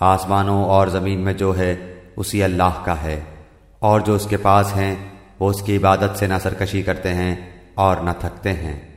آسمانوں اور زمین میں جو ہے، اسی اللہ کا ہے۔ اور جو اس کے پاس ہیں، وہ اس کی عبادت سے نہ سرکشی کرتے ہیں اور نہ تھکتے ہیں۔